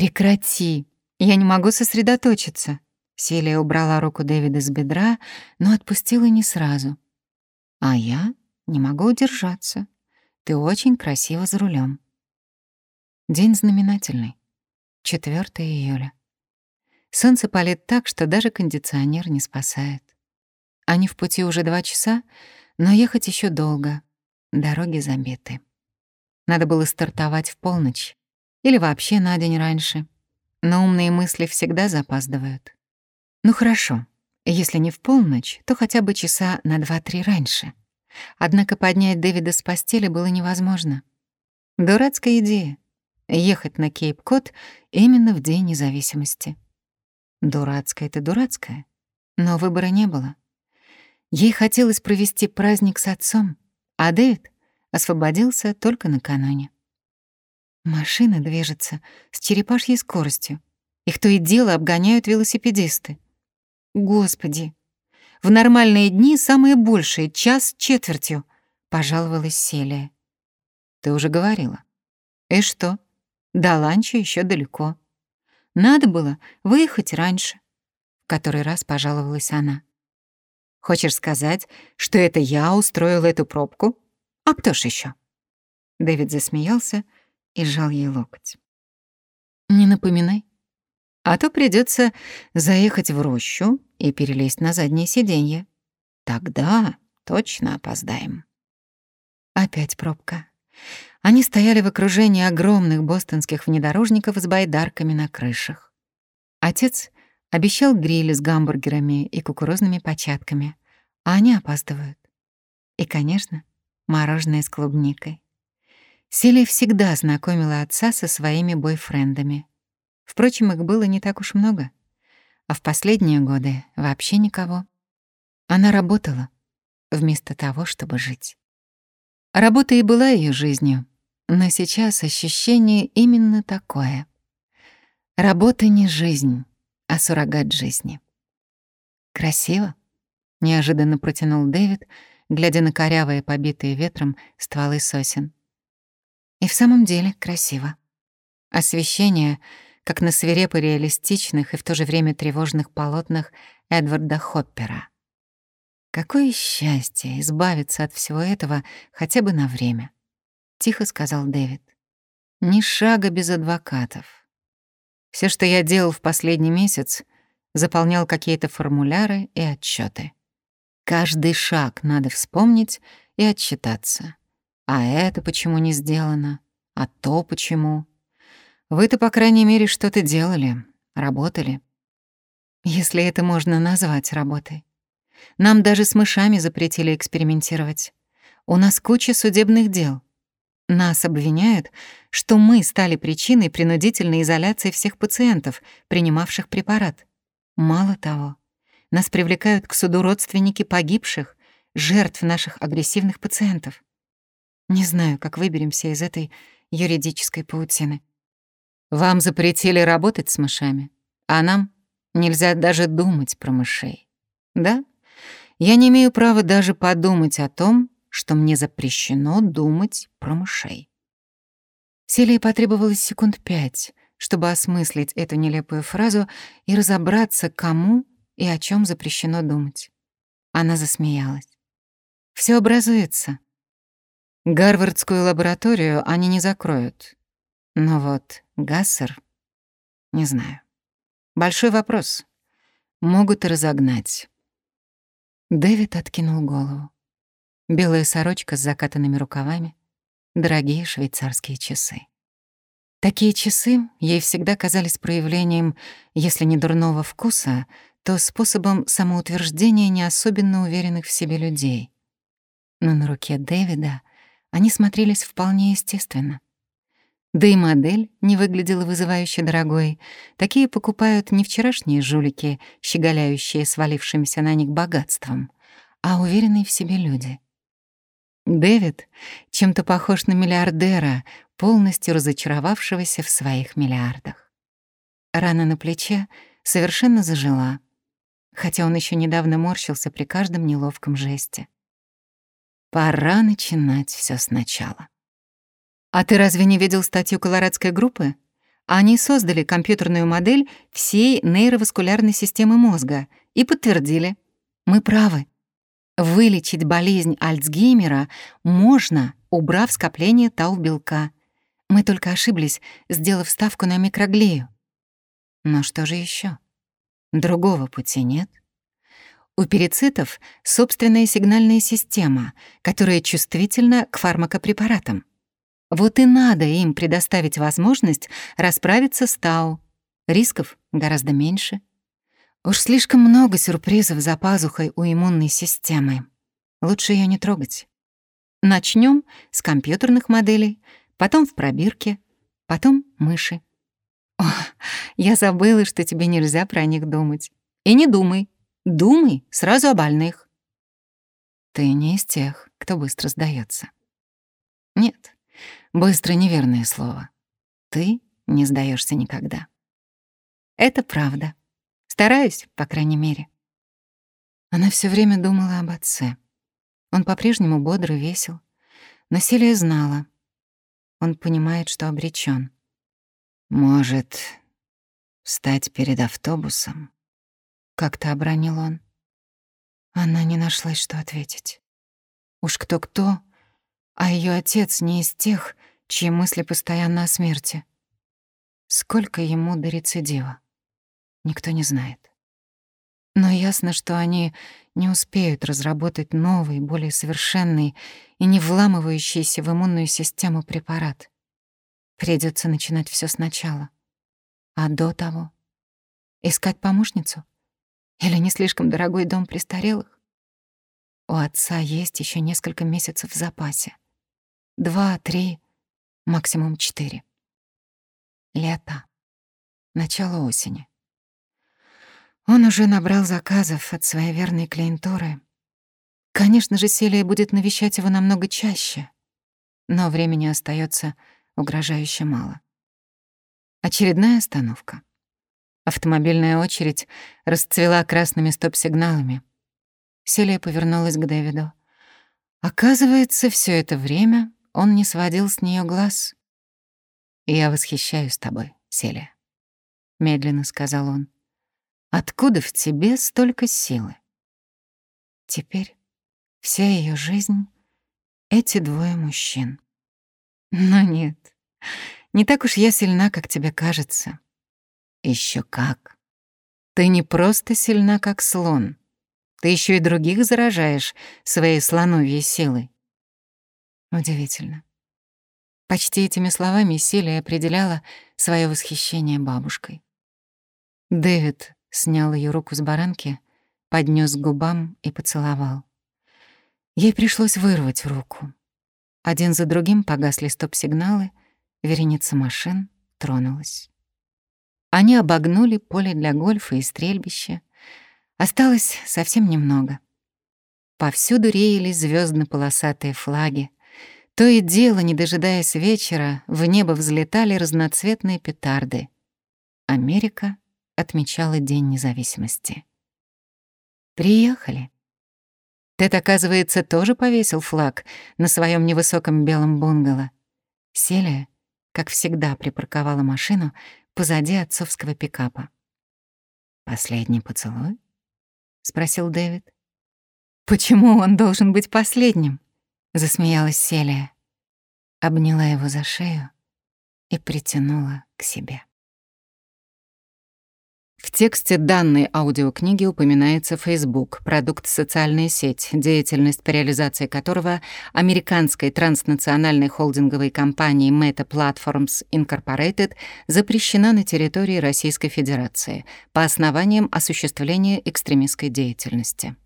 Прекрати. Я не могу сосредоточиться. Селия убрала руку Дэвида с бедра, но отпустила не сразу. А я не могу удержаться. Ты очень красиво за рулем. День знаменательный. 4 июля. Солнце палит так, что даже кондиционер не спасает. Они в пути уже два часа, но ехать еще долго. Дороги забиты. Надо было стартовать в полночь. Или вообще на день раньше. Но умные мысли всегда запаздывают. Ну хорошо, если не в полночь, то хотя бы часа на два-три раньше. Однако поднять Дэвида с постели было невозможно. Дурацкая идея — ехать на Кейп-Кот именно в День независимости. Дурацкая это дурацкая, но выбора не было. Ей хотелось провести праздник с отцом, а Дэвид освободился только накануне. Машина движется с черепашьей скоростью. Их то и дело обгоняют велосипедисты. Господи, в нормальные дни самые большие — час с четвертью, — пожаловалась Селия. Ты уже говорила. И что? До ланча еще далеко. Надо было выехать раньше. В который раз пожаловалась она. Хочешь сказать, что это я устроила эту пробку? А кто ж еще? Дэвид засмеялся и сжал ей локоть. Не напоминай. А то придется заехать в рощу и перелезть на заднее сиденье. Тогда точно опоздаем. Опять пробка. Они стояли в окружении огромных бостонских внедорожников с байдарками на крышах. Отец обещал гриль с гамбургерами и кукурузными початками, а они опаздывают. И, конечно, мороженое с клубникой. Селия всегда знакомила отца со своими бойфрендами. Впрочем, их было не так уж много. А в последние годы вообще никого. Она работала вместо того, чтобы жить. Работа и была ее жизнью, но сейчас ощущение именно такое. Работа не жизнь, а суррогат жизни. «Красиво?» — неожиданно протянул Дэвид, глядя на корявые, побитые ветром стволы сосен. И в самом деле красиво. Освещение, как на свирепо реалистичных и в то же время тревожных полотнах Эдварда Хоппера. Какое счастье избавиться от всего этого хотя бы на время, тихо сказал Дэвид. Ни шага без адвокатов. Все, что я делал в последний месяц, заполнял какие-то формуляры и отчеты. Каждый шаг надо вспомнить и отчитаться. А это почему не сделано? А то почему? Вы-то, по крайней мере, что-то делали, работали. Если это можно назвать работой. Нам даже с мышами запретили экспериментировать. У нас куча судебных дел. Нас обвиняют, что мы стали причиной принудительной изоляции всех пациентов, принимавших препарат. Мало того, нас привлекают к суду родственники погибших, жертв наших агрессивных пациентов. Не знаю, как выберемся из этой юридической паутины. Вам запретили работать с мышами, а нам нельзя даже думать про мышей. Да? Я не имею права даже подумать о том, что мне запрещено думать про мышей. Селии потребовалось секунд пять, чтобы осмыслить эту нелепую фразу и разобраться, кому и о чем запрещено думать. Она засмеялась. Все образуется. Гарвардскую лабораторию они не закроют. Но вот Гассер... Не знаю. Большой вопрос. Могут и разогнать. Дэвид откинул голову. Белая сорочка с закатанными рукавами, дорогие швейцарские часы. Такие часы ей всегда казались проявлением, если не дурного вкуса, то способом самоутверждения не особенно уверенных в себе людей. Но на руке Дэвида они смотрелись вполне естественно. Да и модель не выглядела вызывающе дорогой. Такие покупают не вчерашние жулики, щеголяющие свалившимся на них богатством, а уверенные в себе люди. Дэвид чем-то похож на миллиардера, полностью разочаровавшегося в своих миллиардах. Рана на плече совершенно зажила, хотя он еще недавно морщился при каждом неловком жесте. Пора начинать все сначала. «А ты разве не видел статью колорадской группы? Они создали компьютерную модель всей нейроваскулярной системы мозга и подтвердили. Мы правы. Вылечить болезнь Альцгеймера можно, убрав скопление тау-белка. Мы только ошиблись, сделав ставку на микроглею. Но что же еще? Другого пути нет. У перицитов собственная сигнальная система, которая чувствительна к фармакопрепаратам. Вот и надо им предоставить возможность расправиться с Тау. Рисков гораздо меньше. Уж слишком много сюрпризов за пазухой у иммунной системы. Лучше ее не трогать. Начнем с компьютерных моделей, потом в пробирке, потом мыши. О, я забыла, что тебе нельзя про них думать. И не думай. Думай сразу о больных. Ты не из тех, кто быстро сдается. Нет, быстро — неверное слово. Ты не сдаешься никогда. Это правда. Стараюсь, по крайней мере. Она все время думала об отце. Он по-прежнему бодр и весел. Но Селия знала. Он понимает, что обречен. Может, встать перед автобусом как-то обронил он. Она не нашлась, что ответить. Уж кто-кто, а ее отец не из тех, чьи мысли постоянно о смерти. Сколько ему до рецидива? Никто не знает. Но ясно, что они не успеют разработать новый, более совершенный и не вламывающийся в иммунную систему препарат. Придется начинать все сначала. А до того — искать помощницу? Или не слишком дорогой дом престарелых? У отца есть еще несколько месяцев в запасе. Два, три, максимум четыре. Лето. Начало осени. Он уже набрал заказов от своей верной клиентуры. Конечно же, Селия будет навещать его намного чаще, но времени остается угрожающе мало. Очередная остановка. Автомобильная очередь расцвела красными стоп-сигналами. Селия повернулась к Дэвиду. Оказывается, все это время он не сводил с нее глаз. «Я восхищаюсь тобой, Селия», — медленно сказал он. «Откуда в тебе столько силы?» Теперь вся ее жизнь — эти двое мужчин. Но нет, не так уж я сильна, как тебе кажется. Еще как. Ты не просто сильна, как слон. Ты еще и других заражаешь своей слоновьей силой. Удивительно. Почти этими словами Селия определяла свое восхищение бабушкой. Дэвид снял ее руку с баранки, поднес к губам и поцеловал. Ей пришлось вырвать руку. Один за другим погасли стоп-сигналы, вереница машин тронулась. Они обогнули поле для гольфа и стрельбища. Осталось совсем немного. Повсюду реяли звездно полосатые флаги. То и дело, не дожидаясь вечера, в небо взлетали разноцветные петарды. Америка отмечала День независимости. «Приехали». Тед, оказывается, тоже повесил флаг на своем невысоком белом бунгало. Селия, как всегда, припарковала машину позади отцовского пикапа. «Последний поцелуй?» — спросил Дэвид. «Почему он должен быть последним?» — засмеялась Селия. Обняла его за шею и притянула к себе. В тексте данной аудиокниги упоминается Facebook, продукт социальная сеть, деятельность по реализации которого американской транснациональной холдинговой компании Meta Platforms Incorporated запрещена на территории Российской Федерации по основаниям осуществления экстремистской деятельности.